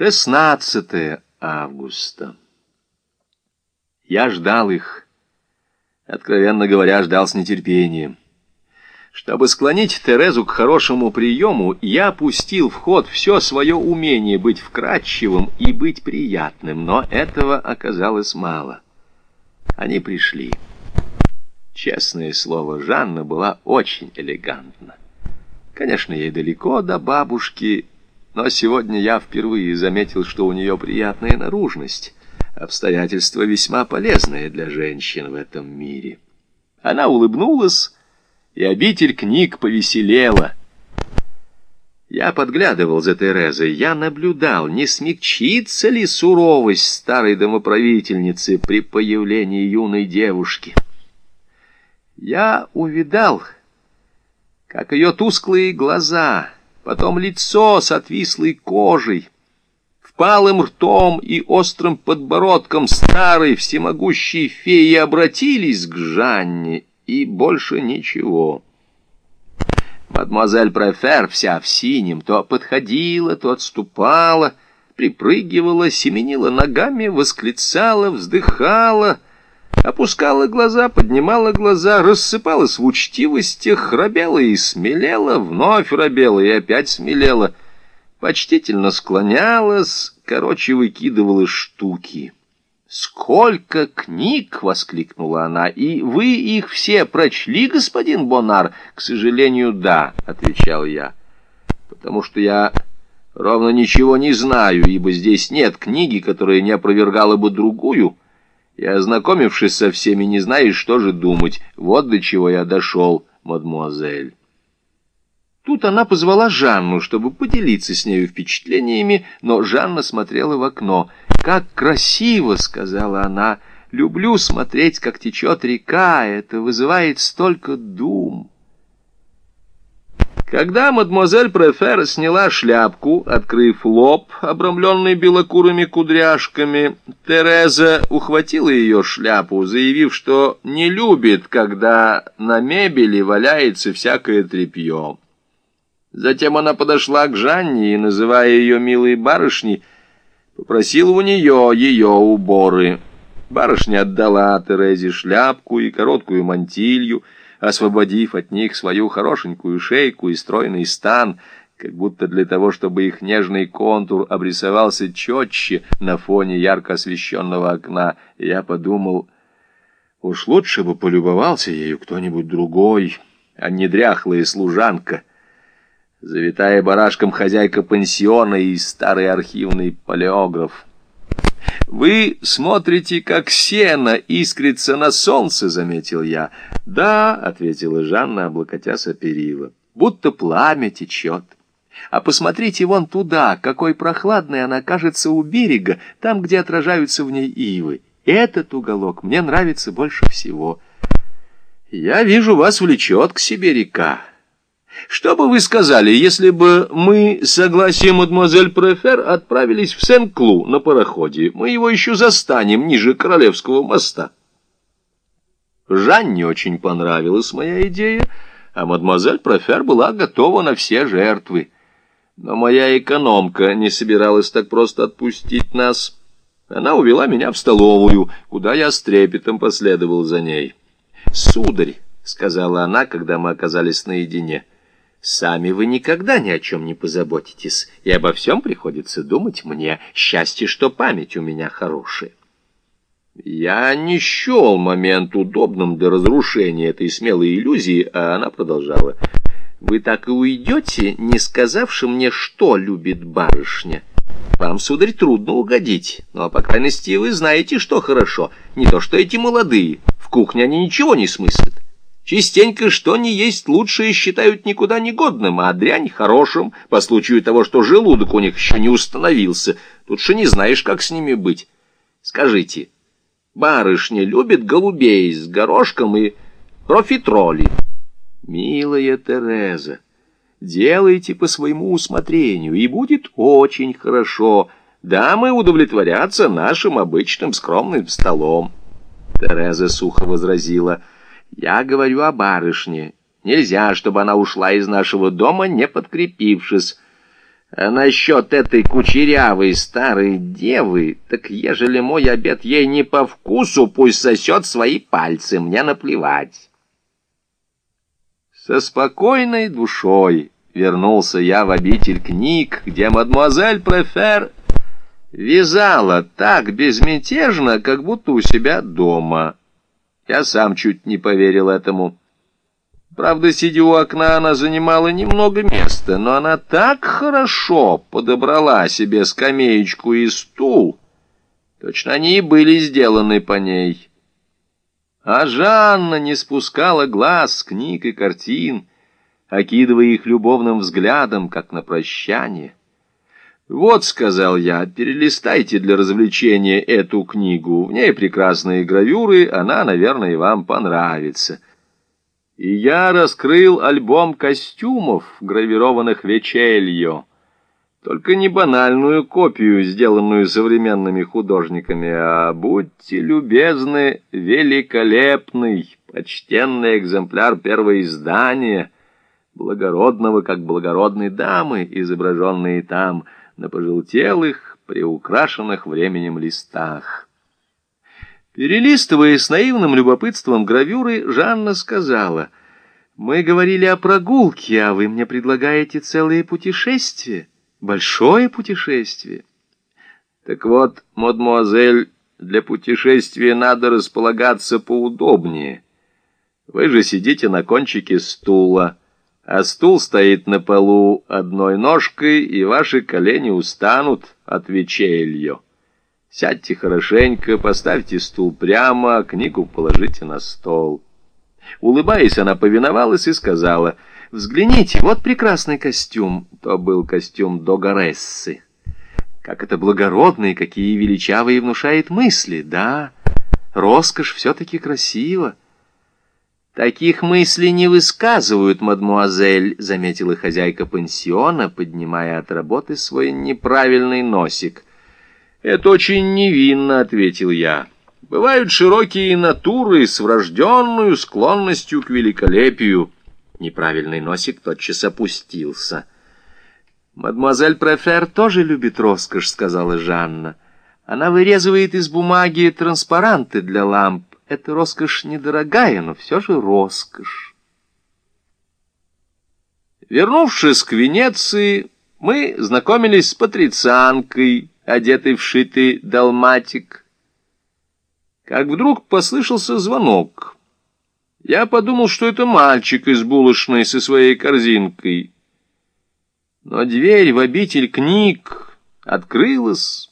16 августа. Я ждал их. Откровенно говоря, ждал с нетерпением. Чтобы склонить Терезу к хорошему приему, я пустил в ход все свое умение быть вкрадчивым и быть приятным, но этого оказалось мало. Они пришли. Честное слово, Жанна была очень элегантна. Конечно, ей далеко до бабушки, но сегодня я впервые заметил, что у нее приятная наружность. Обстоятельство весьма полезное для женщин в этом мире. Она улыбнулась, и обитель книг повеселела. Я подглядывал за Терезой, я наблюдал, не смягчится ли суровость старой домоправительницы при появлении юной девушки. Я увидал, как ее тусклые глаза — потом лицо с отвислой кожей, впалым ртом и острым подбородком старой всемогущей феи обратились к Жанне, и больше ничего. Мадемуазель Префер, вся в синем, то подходила, то отступала, припрыгивала, семенила ногами, восклицала, вздыхала — опускала глаза, поднимала глаза, рассыпалась в учтивостях, храбела и смелела, вновь робела и опять смелела, почтительно склонялась, короче, выкидывала штуки. «Сколько книг!» — воскликнула она. «И вы их все прочли, господин Бонар?» «К сожалению, да», — отвечал я. «Потому что я ровно ничего не знаю, ибо здесь нет книги, которая не опровергала бы другую» и, ознакомившись со всеми, не знаешь, что же думать. Вот до чего я дошел, мадмуазель. Тут она позвала Жанну, чтобы поделиться с нею впечатлениями, но Жанна смотрела в окно. «Как красиво!» — сказала она. «Люблю смотреть, как течет река. Это вызывает столько дум». Когда мадемуазель Префер сняла шляпку, открыв лоб, обрамленный белокурыми кудряшками, Тереза ухватила ее шляпу, заявив, что не любит, когда на мебели валяется всякое тряпье. Затем она подошла к Жанне и, называя ее милой барышней, попросила у нее ее уборы. Барышня отдала Терезе шляпку и короткую мантилью, освободив от них свою хорошенькую шейку и стройный стан, как будто для того, чтобы их нежный контур обрисовался четче на фоне ярко освещенного окна, я подумал, уж лучше бы полюбовался ею кто-нибудь другой, а не дряхлая служанка, завитая барашком хозяйка пансиона и старый архивный палеограф. «Вы смотрите, как сено искрится на солнце», — заметил я. «Да», — ответила Жанна, облокотясь о перила, — «будто пламя течет». А посмотрите вон туда, какой прохладной она кажется у берега, там, где отражаются в ней ивы. Этот уголок мне нравится больше всего. Я вижу, вас влечет к себе река. Что бы вы сказали, если бы мы, согласие мадемуазель Префер, отправились в Сен-Клу на пароходе? Мы его еще застанем ниже Королевского моста. Жанне очень понравилась моя идея, а мадемуазель Префер была готова на все жертвы. Но моя экономка не собиралась так просто отпустить нас. Она увела меня в столовую, куда я с трепетом последовал за ней. «Сударь», — сказала она, когда мы оказались наедине, — Сами вы никогда ни о чем не позаботитесь, и обо всем приходится думать мне. Счастье, что память у меня хорошая. Я не счел момент удобным для разрушения этой смелой иллюзии, а она продолжала. Вы так и уйдете, не сказавши мне, что любит барышня. Вам, сударь, трудно угодить, но, по крайности, вы знаете, что хорошо. Не то, что эти молодые. В кухне они ничего не смыслят. Частенько что не есть лучшее считают никуда не годным, а дрянь хорошим, по случаю того, что желудок у них еще не установился. Тут же не знаешь, как с ними быть. Скажите, барышня любит голубей с горошком и профитроли? Милая Тереза, делайте по своему усмотрению, и будет очень хорошо. Дамы удовлетворятся нашим обычным скромным столом. Тереза сухо возразила — я говорю о барышне. Нельзя, чтобы она ушла из нашего дома, не подкрепившись. А насчет этой кучерявой старой девы, так ежели мой обед ей не по вкусу, пусть сосет свои пальцы, мне наплевать. Со спокойной душой вернулся я в обитель книг, где мадемуазель Префер вязала так безмятежно, как будто у себя дома. Я сам чуть не поверил этому. Правда, сидя у окна, она занимала немного места, но она так хорошо подобрала себе скамеечку и стул. Точно они и были сделаны по ней. А Жанна не спускала глаз с книг и картин, окидывая их любовным взглядом, как на прощание. «Вот», — сказал я, — «перелистайте для развлечения эту книгу. В ней прекрасные гравюры, она, наверное, вам понравится». И я раскрыл альбом костюмов, гравированных Вечельо. Только не банальную копию, сделанную современными художниками, а, будьте любезны, великолепный, почтенный экземпляр первого издания, благородного, как благородной дамы, изображенные там, на пожелтелых, приукрашенных временем листах. Перелистывая с наивным любопытством гравюры, Жанна сказала, «Мы говорили о прогулке, а вы мне предлагаете целые путешествия, большое путешествие». Так вот, мадемуазель, для путешествия надо располагаться поудобнее. Вы же сидите на кончике стула, а стул стоит на полу одной ножкой, и ваши колени устанут от вечелья. Сядьте хорошенько, поставьте стул прямо, книгу положите на стол. Улыбаясь, она повиновалась и сказала, «Взгляните, вот прекрасный костюм». То был костюм Догарессы. Как это благородно и какие величавые внушает мысли. Да, роскошь все-таки красиво. «Таких мыслей не высказывают, мадмуазель», — заметила хозяйка пансиона, поднимая от работы свой неправильный носик. «Это очень невинно», — ответил я. «Бывают широкие натуры с врожденную склонностью к великолепию». Неправильный носик тотчас опустился. «Мадемуазель Префер тоже любит роскошь», — сказала Жанна. «Она вырезывает из бумаги транспаранты для ламп. Эта роскошь недорогая, но все же роскошь». Вернувшись к Венеции, мы знакомились с патрицианкой, одетый в шитый далматик. Как вдруг послышался звонок. Я подумал, что это мальчик из булочной со своей корзинкой. Но дверь в обитель книг открылась,